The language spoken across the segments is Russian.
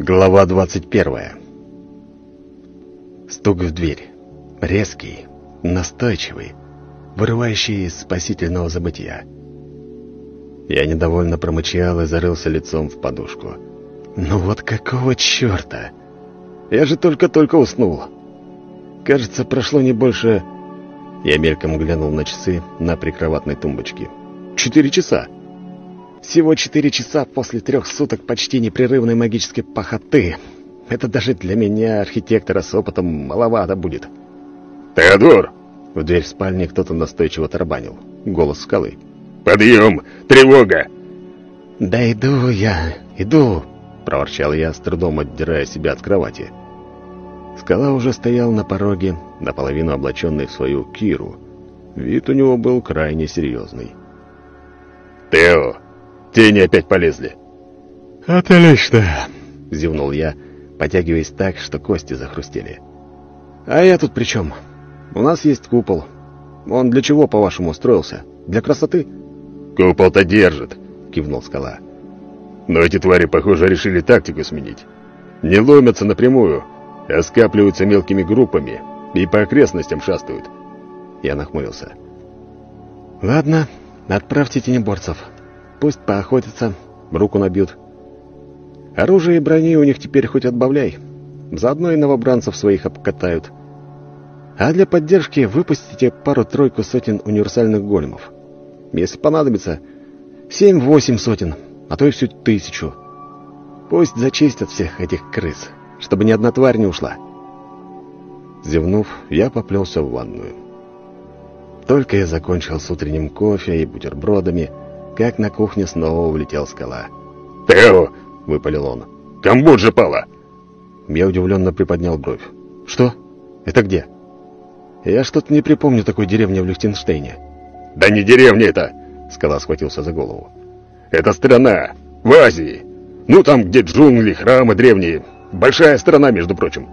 Глава 21 Стук в дверь. Резкий, настойчивый, вырывающий из спасительного забытия. Я недовольно промычал и зарылся лицом в подушку. «Ну вот какого черта? Я же только-только уснул. Кажется, прошло не больше...» Я мельком глянул на часы на прикроватной тумбочке. «Четыре часа!» Всего четыре часа после трех суток почти непрерывной магической похоты. Это даже для меня, архитектора с опытом, маловато будет. «Теодор!» В дверь спальни кто-то настойчиво тарабанил. Голос скалы. «Подъем! Тревога!» «Да иду я, иду!» Проворчал я, с трудом отдирая себя от кровати. Скала уже стоял на пороге, наполовину облаченный в свою киру. Вид у него был крайне серьезный. «Тео, Тени опять полезли. «Отлично!» — зевнул я, потягиваясь так, что кости захрустели. «А я тут при чем? У нас есть купол. Он для чего, по-вашему, строился? Для красоты?» «Купол-то держит», — кивнул скала. «Но эти твари, похоже, решили тактику сменить. Не ломятся напрямую, а скапливаются мелкими группами и по окрестностям шастают». Я нахмурился. «Ладно, отправьте тенеборцев. Пусть поохотятся, руку набьют. Оружие и брони у них теперь хоть отбавляй. Заодно и новобранцев своих обкатают. А для поддержки выпустите пару-тройку сотен универсальных големов. Если понадобится, семь-восемь сотен, а то и всю тысячу. Пусть зачистят всех этих крыс, чтобы ни одна тварь не ушла. Зевнув, я поплелся в ванную. Только я закончил с утренним кофе и бутербродами, как на кухне снова улетел скала. «Тео!» — выпалил он. «Камбоджа пала!» Я удивленно приподнял бровь. «Что? Это где?» «Я что-то не припомню такой деревни в Лихтенштейне». «Да не деревня это!» — скала схватился за голову. «Это страна! В Азии! Ну, там, где джунгли, храмы древние. Большая страна, между прочим!»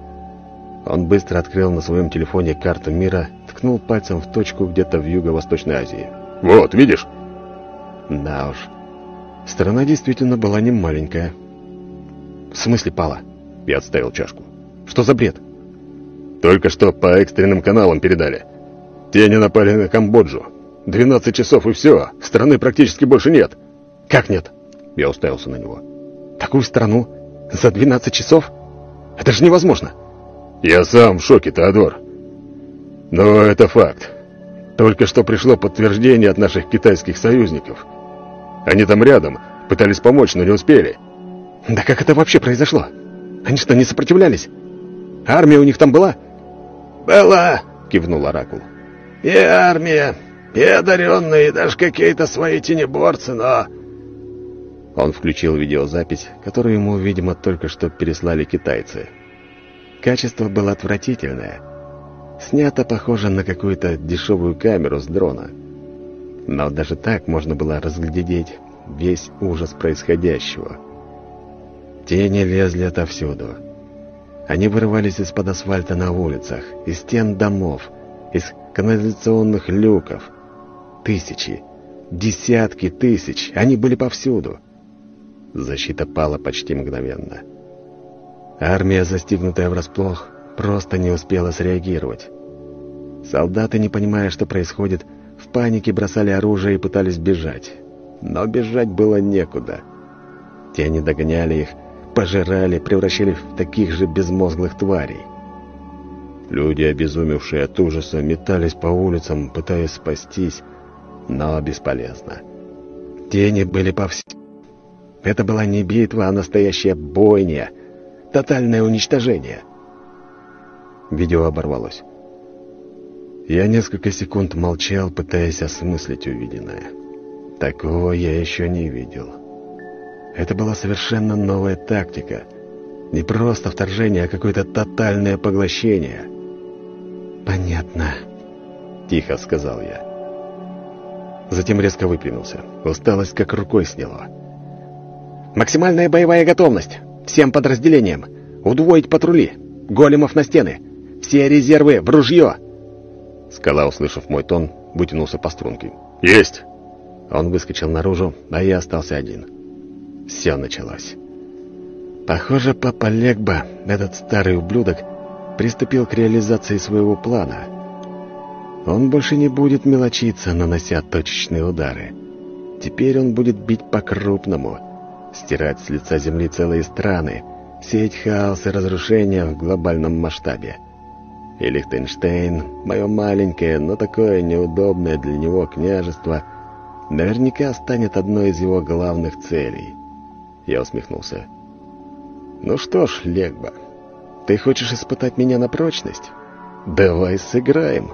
Он быстро открыл на своем телефоне карту мира, ткнул пальцем в точку где-то в Юго-Восточной Азии. «Вот, видишь? Да уж. Страна действительно была не маленькая. В смысле пала? Я отставил чашку. Что за бред? Только что по экстренным каналам передали. Тени напали на Камбоджу. 12 часов и все. Страны практически больше нет. Как нет? Я уставился на него. Такую страну? За 12 часов? Это же невозможно. Я сам в шоке, Теодор. Но это факт. Только что пришло подтверждение от наших китайских союзников. Они там рядом, пытались помочь, но не успели. Да как это вообще произошло? Они что, не сопротивлялись? Армия у них там была? Была, кивнул Оракул. И армия, и одаренные, и даже какие-то свои тенеборцы, но... Он включил видеозапись, которую ему, видимо, только что переслали китайцы. Качество было отвратительное. Снято, похоже, на какую-то дешевую камеру с дрона. Но даже так можно было разглядеть весь ужас происходящего. Тени лезли отовсюду. Они вырывались из-под асфальта на улицах, из стен домов, из канализационных люков. Тысячи, десятки тысяч, они были повсюду. Защита пала почти мгновенно. Армия, застигнутая врасплох, просто не успела среагировать. Солдаты, не понимая, что происходит, панике бросали оружие и пытались бежать. Но бежать было некуда. Тени догоняли их, пожирали, превращали в таких же безмозглых тварей. Люди, обезумевшие от ужаса, метались по улицам, пытаясь спастись, но бесполезно. Тени были повсюду. Это была не битва, а настоящая бойня, тотальное уничтожение. Видео оборвалось. Я несколько секунд молчал, пытаясь осмыслить увиденное. Такого я еще не видел. Это была совершенно новая тактика. Не просто вторжение, а какое-то тотальное поглощение. «Понятно», — тихо сказал я. Затем резко выпрямился. Усталость как рукой сняло. «Максимальная боевая готовность! Всем подразделениям! Удвоить патрули! Големов на стены! Все резервы в ружье!» Скала, услышав мой тон, вытянулся по струнке. «Есть!» Он выскочил наружу, а я остался один. Все началось. Похоже, папа Легба, этот старый ублюдок, приступил к реализации своего плана. Он больше не будет мелочиться, нанося точечные удары. Теперь он будет бить по-крупному, стирать с лица земли целые страны, сеять хаос и разрушения в глобальном масштабе. И Лихтенштейн, мое маленькое, но такое неудобное для него княжество, наверняка станет одной из его главных целей. Я усмехнулся. «Ну что ж, Легба, ты хочешь испытать меня на прочность? Давай сыграем!»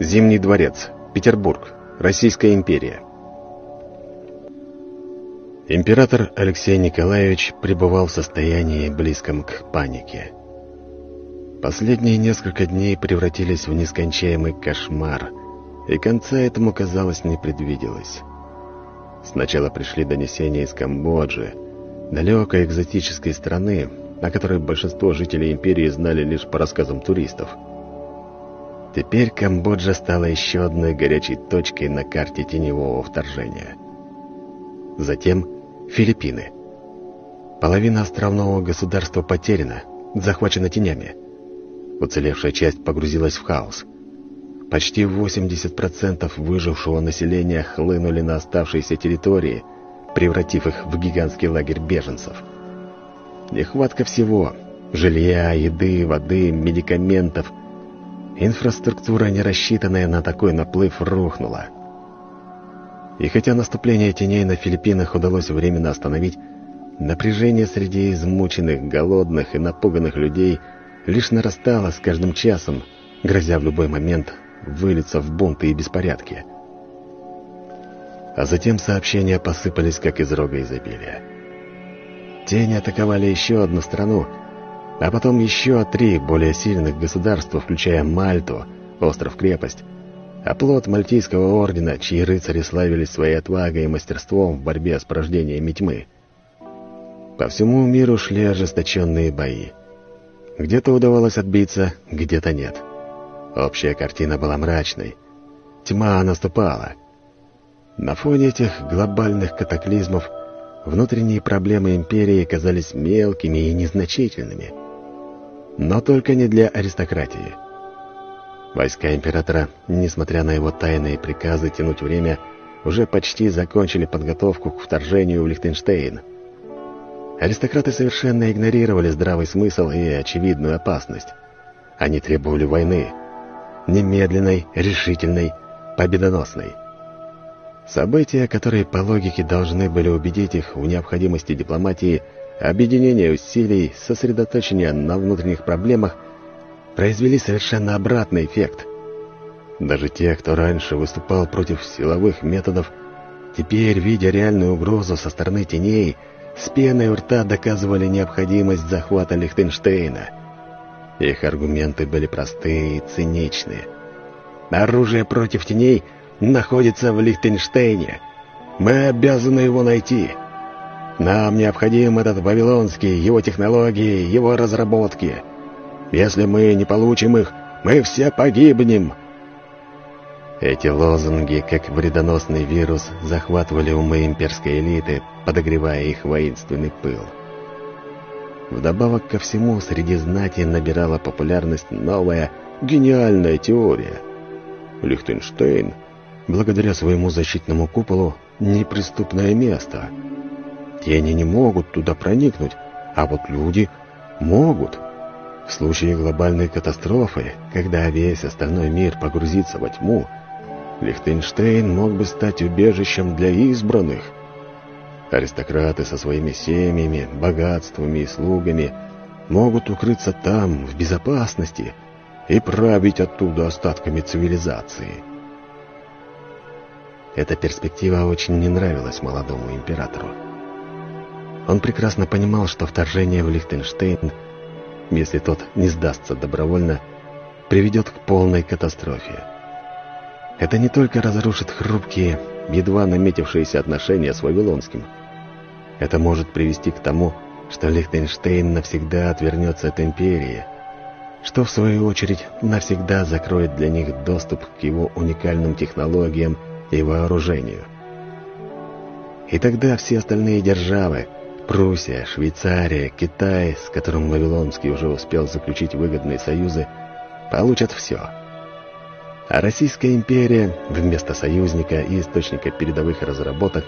Зимний дворец, Петербург, Российская империя. Император Алексей Николаевич пребывал в состоянии близком к панике. Последние несколько дней превратились в нескончаемый кошмар, и конца этому, казалось, не предвиделось. Сначала пришли донесения из Камбоджи, далекой экзотической страны, о которой большинство жителей империи знали лишь по рассказам туристов. Теперь Камбоджа стала еще одной горячей точкой на карте теневого вторжения. Затем Филиппины. Половина островного государства потеряна, захвачена тенями. Уцелевшая часть погрузилась в хаос. Почти 80% выжившего населения хлынули на оставшиеся территории, превратив их в гигантский лагерь беженцев. Нехватка всего – жилья, еды, воды, медикаментов. Инфраструктура, не рассчитанная на такой наплыв, рухнула. И хотя наступление теней на Филиппинах удалось временно остановить, напряжение среди измученных, голодных и напуганных людей – лишь нарастала с каждым часом, грозя в любой момент вылиться в бунты и беспорядки. А затем сообщения посыпались, как из рога изобилия. Тени атаковали еще одну страну, а потом еще три более сильных государства, включая Мальту, остров-крепость, оплот Мальтийского ордена, чьи рыцари славились своей отвагой и мастерством в борьбе с порождениями тьмы. По всему миру шли ожесточенные бои. Где-то удавалось отбиться, где-то нет. Общая картина была мрачной. Тьма наступала. На фоне этих глобальных катаклизмов внутренние проблемы империи казались мелкими и незначительными. Но только не для аристократии. Войска императора, несмотря на его тайные приказы тянуть время, уже почти закончили подготовку к вторжению в Лихтенштейн. Аристократы совершенно игнорировали здравый смысл и очевидную опасность. Они требовали войны. Немедленной, решительной, победоносной. События, которые по логике должны были убедить их в необходимости дипломатии, объединения усилий, сосредоточения на внутренних проблемах, произвели совершенно обратный эффект. Даже те, кто раньше выступал против силовых методов, теперь, видя реальную угрозу со стороны теней, с пеной у рта доказывали необходимость захвата Лихтенштейна. Их аргументы были простые и циничные. Оружие против теней находится в Лихтенштейне. Мы обязаны его найти. Нам необходим этот Вавилонский, его технологии, его разработки. Если мы не получим их, мы все погибнем. Эти лозунги, как вредоносный вирус, захватывали умы имперской элиты, подогревая их воинственный пыл. Вдобавок ко всему, среди знати набирала популярность новая, гениальная теория. Лихтенштейн, благодаря своему защитному куполу, неприступное место. Тени не могут туда проникнуть, а вот люди могут. В случае глобальной катастрофы, когда весь остальной мир погрузится во тьму, Лихтенштейн мог бы стать убежищем для избранных. Аристократы со своими семьями, богатствами и слугами могут укрыться там, в безопасности, и править оттуда остатками цивилизации. Эта перспектива очень не нравилась молодому императору. Он прекрасно понимал, что вторжение в Лихтенштейн, если тот не сдастся добровольно, приведет к полной катастрофе. Это не только разрушит хрупкие, едва наметившиеся отношения с Вавилонским. Это может привести к тому, что Лихтенштейн навсегда отвернется от империи, что в свою очередь навсегда закроет для них доступ к его уникальным технологиям и вооружению. И тогда все остальные державы, Пруссия, Швейцария, Китай, с которым Вавилонский уже успел заключить выгодные союзы, получат все. А Российская империя вместо союзника и источника передовых разработок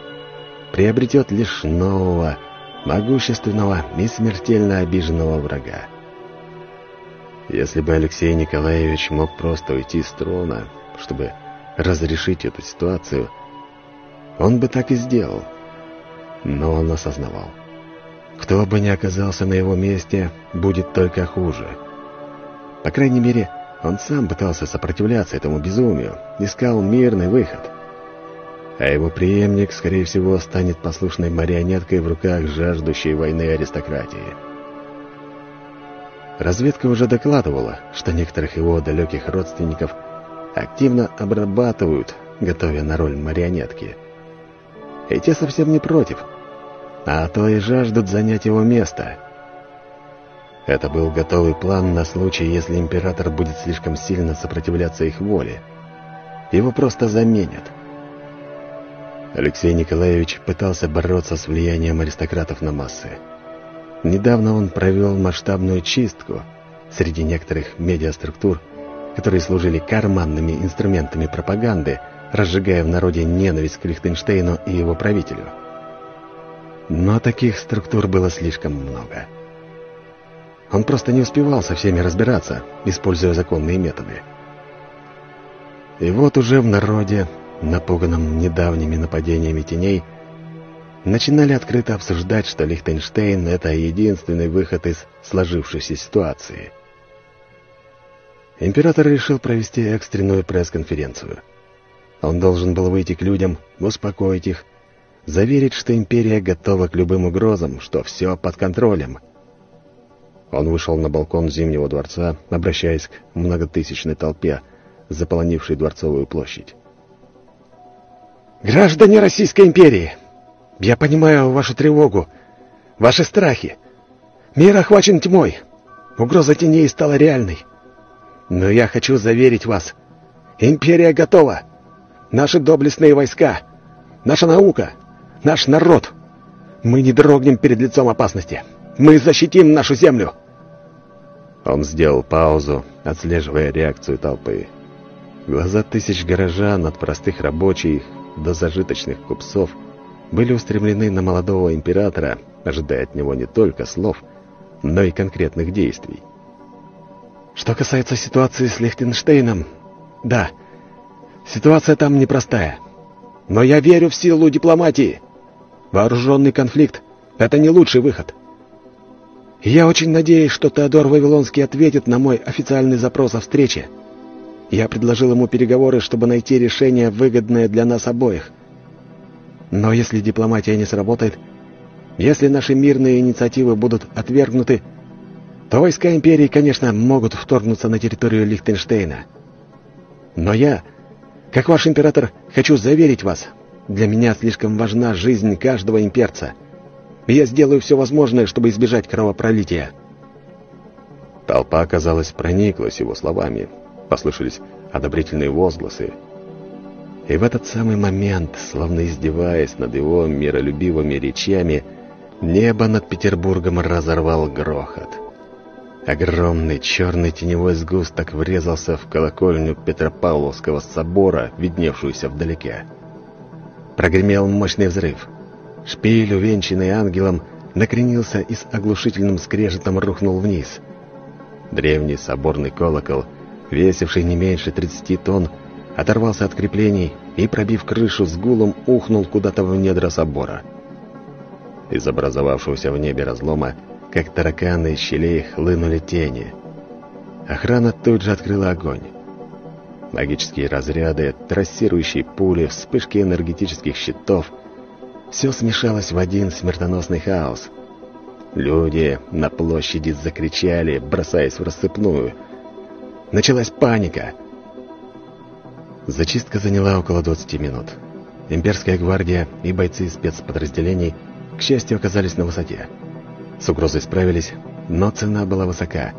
приобретет лишь нового, могущественного и смертельно обиженного врага. Если бы Алексей Николаевич мог просто уйти с трона, чтобы разрешить эту ситуацию, он бы так и сделал. Но он осознавал. Кто бы ни оказался на его месте, будет только хуже. По крайней мере, он сам пытался сопротивляться этому безумию, искал мирный выход. А его преемник, скорее всего, станет послушной марионеткой в руках жаждущей войны аристократии. Разведка уже докладывала, что некоторых его далеких родственников активно обрабатывают, готовя на роль марионетки. И те совсем не против, а то и жаждут занять его место. Это был готовый план на случай, если император будет слишком сильно сопротивляться их воле. Его просто заменят. Алексей Николаевич пытался бороться с влиянием аристократов на массы. Недавно он провел масштабную чистку среди некоторых медиаструктур, которые служили карманными инструментами пропаганды, разжигая в народе ненависть к Лихтенштейну и его правителю. Но таких структур было слишком много. Он просто не успевал со всеми разбираться, используя законные методы. И вот уже в народе, напуганном недавними нападениями теней, начинали открыто обсуждать, что Лихтенштейн — это единственный выход из сложившейся ситуации. Император решил провести экстренную пресс-конференцию. Он должен был выйти к людям, успокоить их, заверить, что империя готова к любым угрозам, что все под контролем. Он вышел на балкон Зимнего дворца, обращаясь к многотысячной толпе, заполонившей Дворцовую площадь. «Граждане Российской империи!» Я понимаю вашу тревогу, ваши страхи. Мир охвачен тьмой. Угроза теней стала реальной. Но я хочу заверить вас. Империя готова. Наши доблестные войска, наша наука, наш народ. Мы не дрогнем перед лицом опасности. Мы защитим нашу землю. Он сделал паузу, отслеживая реакцию толпы. Глаза тысяч горожан, от простых рабочих до зажиточных купцов — были устремлены на молодого императора, ожидая от него не только слов, но и конкретных действий. Что касается ситуации с Лихтенштейном, да, ситуация там непростая. Но я верю в силу дипломатии. Вооруженный конфликт — это не лучший выход. Я очень надеюсь, что Теодор Вавилонский ответит на мой официальный запрос о встрече. Я предложил ему переговоры, чтобы найти решение, выгодное для нас обоих — но если дипломатия не сработает, если наши мирные инициативы будут отвергнуты, то войска империи, конечно, могут вторгнуться на территорию Лихтенштейна. Но я, как ваш император, хочу заверить вас, для меня слишком важна жизнь каждого имперца. Я сделаю все возможное, чтобы избежать кровопролития». Толпа, казалось, прониклась его словами. Послышались одобрительные возгласы. И в этот самый момент, словно издеваясь над его миролюбивыми речами, небо над Петербургом разорвал грохот. Огромный черный теневой сгусток врезался в колокольню Петропавловского собора, видневшуюся вдалеке. Прогремел мощный взрыв. Шпиль, увенчанный ангелом, накренился и с оглушительным скрежетом рухнул вниз. Древний соборный колокол, весивший не меньше 30 тонн, оторвался от креплений и, пробив крышу с гулом, ухнул куда-то в недра собора. Из образовавшегося в небе разлома, как тараканы из щелей, хлынули тени. Охрана тут же открыла огонь. Магические разряды, трассирующие пули, вспышки энергетических щитов — все смешалось в один смертоносный хаос. Люди на площади закричали, бросаясь в рассыпную. Началась паника — Зачистка заняла около 20 минут. Имперская гвардия и бойцы спецподразделений, к счастью, оказались на высоте. С угрозой справились, но цена была высока.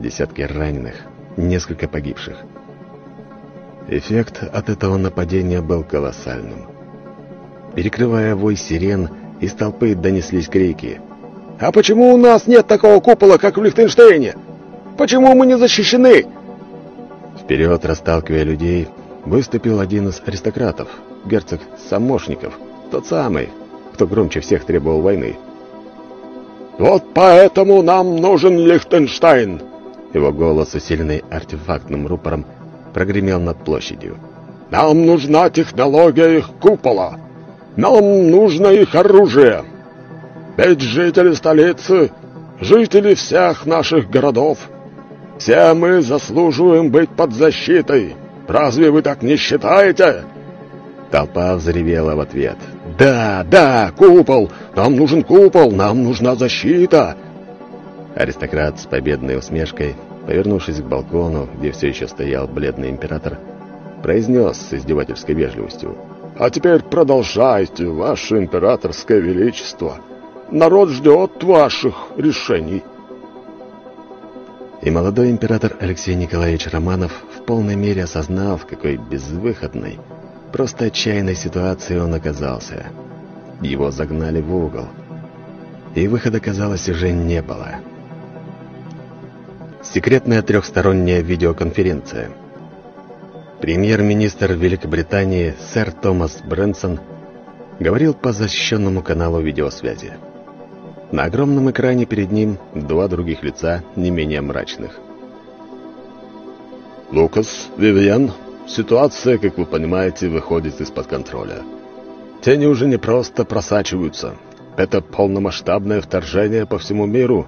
Десятки раненых, несколько погибших. Эффект от этого нападения был колоссальным. Перекрывая вой сирен Из толпы донеслись крики. «А почему у нас нет такого купола, как в Лихтенштейне? Почему мы не защищены?» Вперед, расталкивая людей, выступил один из аристократов, герцог Самошников, тот самый, кто громче всех требовал войны. «Вот поэтому нам нужен Лихтенштейн!» Его голос, усиленный артефактным рупором, прогремел над площадью. «Нам нужна технология их купола! Нам нужно их оружие! Ведь жители столицы, жители всех наших городов, все мы заслуживаем быть под защитой! Разве вы так не считаете?» Толпа взревела в ответ. «Да, да, купол! Нам нужен купол! Нам нужна защита!» Аристократ с победной усмешкой, повернувшись к балкону, где все еще стоял бледный император, произнес с издевательской вежливостью. «А теперь продолжайте, ваше императорское величество. Народ ждет ваших решений». И молодой император Алексей Николаевич Романов в полной мере осознал, в какой безвыходной, просто отчаянной ситуации он оказался. Его загнали в угол. И выхода, казалось, уже не было. Секретная трехсторонняя видеоконференция. Премьер-министр Великобритании сэр Томас Брэнсон говорил по защищенному каналу видеосвязи. На огромном экране перед ним два других лица, не менее мрачных. «Лукас, Вивиан, Ситуация, как вы понимаете, выходит из-под контроля. Тени уже не просто просачиваются. Это полномасштабное вторжение по всему миру.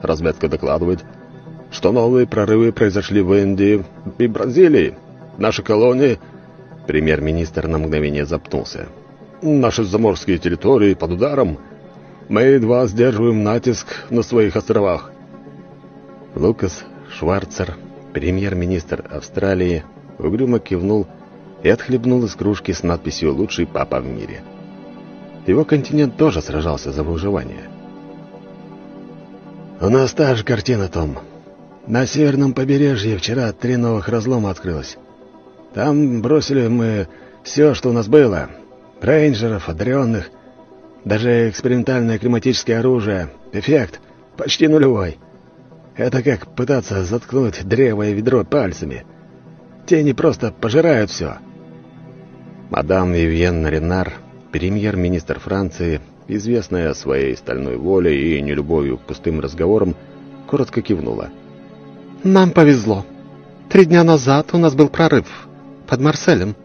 Разведка докладывает, что новые прорывы произошли в Индии и Бразилии. Наши колонии... Премьер-министр на мгновение запнулся. Наши заморские территории под ударом. Мы едва сдерживаем натиск на своих островах. Лукас Шварцер, премьер-министр Австралии, угрюмо кивнул и отхлебнул из кружки с надписью «Лучший папа в мире». Его континент тоже сражался за выживание. «У нас та же картина, Том. На северном побережье вчера три новых разлома открылось. Там бросили мы все, что у нас было. Рейнджеров, одаренных, даже экспериментальное климатическое оружие. Эффект почти нулевой. Это как пытаться заткнуть древо и ведро пальцами». Тени просто пожирают все. Мадам Вивьен Ренар, премьер-министр Франции, известная своей стальной волей и нелюбовью к пустым разговорам, коротко кивнула. «Нам повезло. Три дня назад у нас был прорыв. Под Марселем.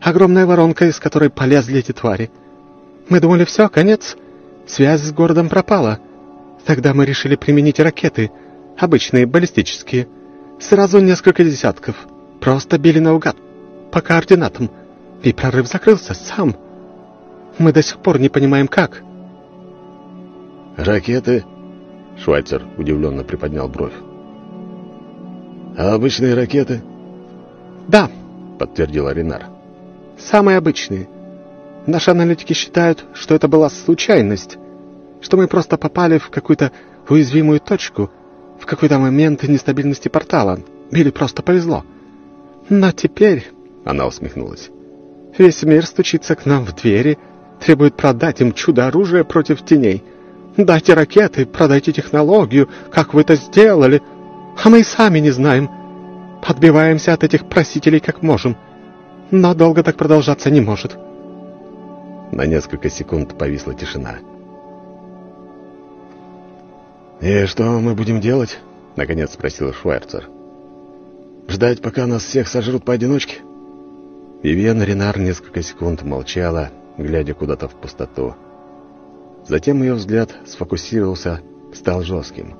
Огромная воронка, из которой полезли эти твари. Мы думали, все, конец. Связь с городом пропала. Тогда мы решили применить ракеты, обычные, баллистические. Сразу несколько десятков. Просто били наугад, по координатам, и прорыв закрылся сам. Мы до сих пор не понимаем, как». «Ракеты?» — Швайцер удивленно приподнял бровь. «А обычные ракеты?» «Да», — подтвердила Ренар. «Самые обычные. Наши аналитики считают, что это была случайность, что мы просто попали в какую-то уязвимую точку, в какой-то момент нестабильности портала, или просто повезло. Но теперь, — она усмехнулась, — весь мир стучится к нам в двери, требует продать им чудо-оружие против теней. Дайте ракеты, продайте технологию, как вы это сделали. А мы и сами не знаем. Подбиваемся от этих просителей как можем. Но долго так продолжаться не может. На несколько секунд повисла тишина. «И что мы будем делать?» — наконец спросил Швайцер. Ждать, пока нас всех сожрут поодиночке?» Вивиан Ренар несколько секунд молчала, глядя куда-то в пустоту. Затем ее взгляд сфокусировался, стал жестким.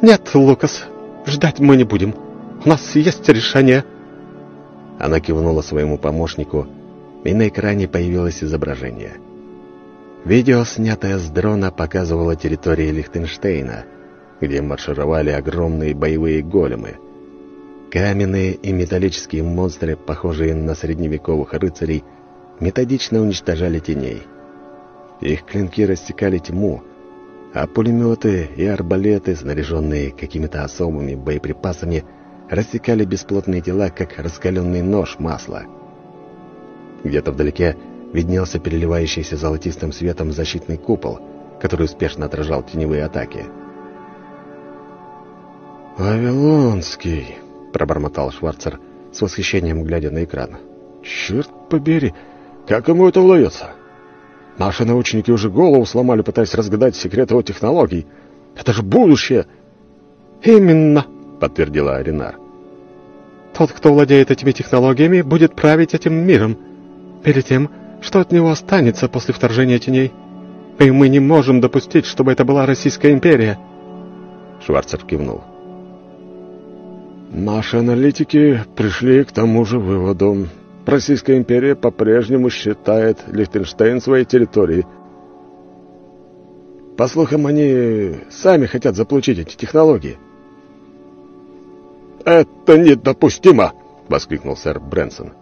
«Нет, Лукас, ждать мы не будем. У нас есть решение». Она кивнула своему помощнику, и на экране появилось изображение. Видео, снятое с дрона, показывало территории Лихтенштейна — где маршировали огромные боевые големы. Каменные и металлические монстры, похожие на средневековых рыцарей, методично уничтожали теней. Их клинки рассекали тьму, а пулеметы и арбалеты, снаряженные какими-то особыми боеприпасами, рассекали бесплотные тела, как раскаленный нож масла. Где-то вдалеке виднелся переливающийся золотистым светом защитный купол, который успешно отражал теневые атаки. «Вавилонский!» — пробормотал Шварцер с восхищением, глядя на экран. «Черт побери! Как ему это удается? Наши научники уже голову сломали, пытаясь разгадать секрет его технологий. Это же будущее!» «Именно!» — подтвердила Аринар. «Тот, кто владеет этими технологиями, будет править этим миром. Перед тем, что от него останется после вторжения теней. И мы не можем допустить, чтобы это была Российская империя». Шварцер кивнул. Наши аналитики пришли к тому же выводу. Российская империя по-прежнему считает Лихтенштейн своей территорией. По слухам, они сами хотят заполучить эти технологии. «Это недопустимо!» — воскликнул сэр Брэнсон.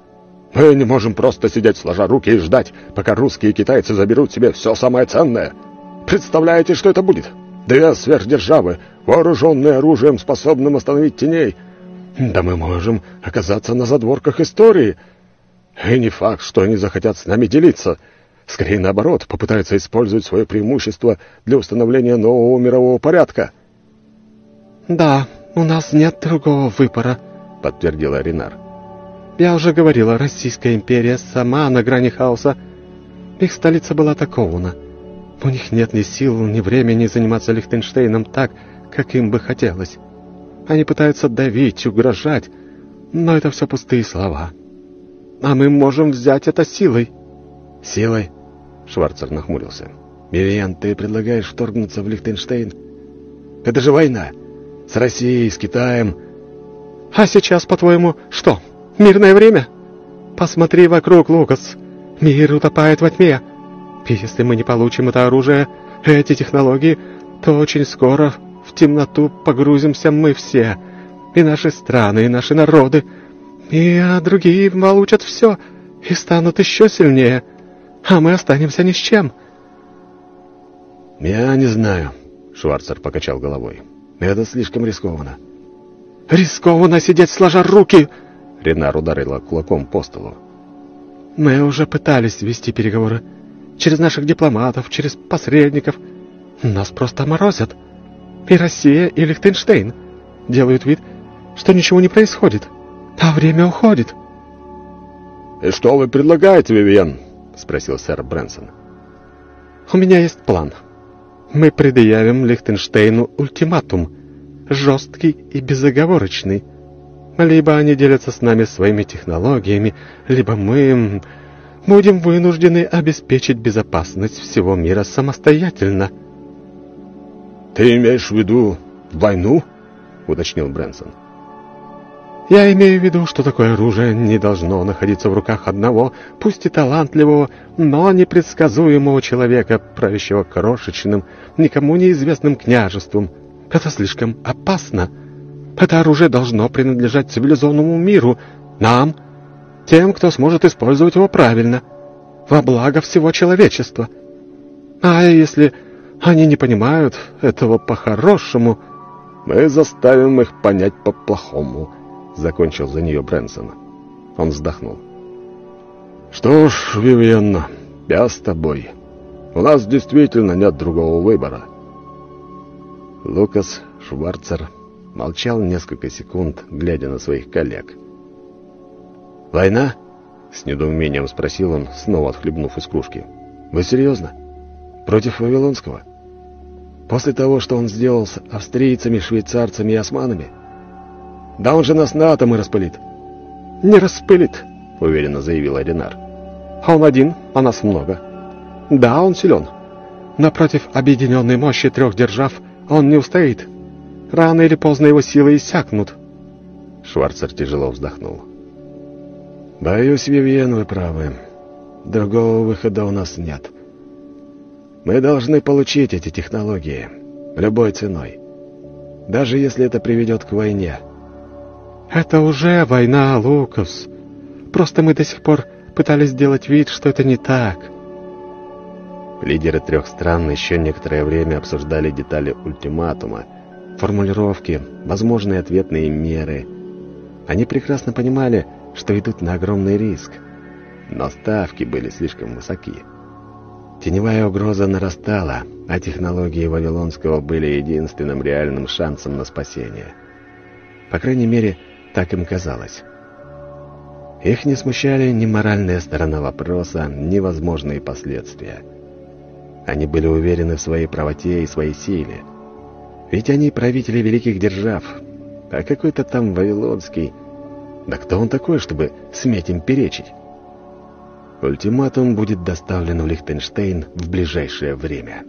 «Мы не можем просто сидеть сложа руки и ждать, пока русские и китайцы заберут себе все самое ценное. Представляете, что это будет? Две сверхдержавы, вооруженные оружием, способным остановить теней — да мы можем оказаться на задворках истории. И не факт, что они захотят с нами делиться. Скорее наоборот, попытаются использовать свое преимущество для установления нового мирового порядка. «Да, у нас нет другого выбора», — подтвердила Ринар. «Я уже говорила, Российская империя сама на грани хаоса. Их столица была атакована. У них нет ни сил, ни времени заниматься Лихтенштейном так, как им бы хотелось. Они пытаются давить, угрожать, но это все пустые слова. А мы можем взять это силой». «Силой?» — Шварцер нахмурился. «Вивиан, ты предлагаешь вторгнуться в Лихтенштейн? Это же война! С Россией, с Китаем!» «А сейчас, по-твоему, что, мирное время? Посмотри вокруг, Лукас. Мир утопает во тьме. И если мы не получим это оружие, эти технологии, то очень скоро в темноту погрузимся мы все, и наши страны, и наши народы, и а другие получат все и станут еще сильнее, а мы останемся ни с чем». «Я не знаю», — Шварцер покачал головой. «Это слишком рискованно». «Рискованно сидеть сложа руки!» Ренар ударила кулаком по столу. «Мы уже пытались вести переговоры. Через наших дипломатов, через посредников. Нас просто морозят. И Россия, и Лихтенштейн делают вид, что ничего не происходит, а время уходит. «И что вы предлагаете, Вивиан?» — спросил сэр Брэнсон. «У меня есть план. Мы предъявим Лихтенштейну ультиматум, жесткий и безоговорочный. Либо они делятся с нами своими технологиями, либо мы будем вынуждены обеспечить безопасность всего мира самостоятельно». «Ты имеешь в виду войну?» — уточнил Брэнсон. «Я имею в виду, что такое оружие не должно находиться в руках одного, пусть и талантливого, но непредсказуемого человека, правящего крошечным, никому неизвестным княжеством. Это слишком опасно. Это оружие должно принадлежать цивилизованному миру, нам, тем, кто сможет использовать его правильно, во благо всего человечества. А если они не понимают этого по-хорошему. Мы заставим их понять по-плохому», — закончил за нее Брэнсон. Он вздохнул. «Что ж, Вивианна, я с тобой. У нас действительно нет другого выбора». Лукас Шварцер молчал несколько секунд, глядя на своих коллег. «Война?» — с недоумением спросил он, снова отхлебнув из кружки. «Вы серьезно? Против Вавилонского?» После того, что он сделал с австрийцами, швейцарцами и османами? Да он же нас на атомы распылит. Не распылит, уверенно заявил Ренар. А он один, а нас много. Да, он силен. Напротив объединенной мощи трех держав он не устоит. Рано или поздно его силы иссякнут. Шварцер тяжело вздохнул. «Боюсь, Вивьен, вы правы. Другого выхода у нас нет. Мы должны получить эти технологии. Любой ценой. Даже если это приведет к войне. Это уже война, Лукас. Просто мы до сих пор пытались сделать вид, что это не так. Лидеры трех стран еще некоторое время обсуждали детали ультиматума, формулировки, возможные ответные меры. Они прекрасно понимали, что идут на огромный риск. но ставки были слишком высоки. Теневая угроза нарастала, а технологии Вавилонского были единственным реальным шансом на спасение. По крайней мере, так им казалось. Их не смущали ни моральная сторона вопроса, ни возможные последствия. Они были уверены в своей правоте и своей силе. Ведь они правители великих держав, а какой-то там Вавилонский... Да кто он такой, чтобы сметь им перечить? Ультиматум будет доставлен в Лихтенштейн в ближайшее время.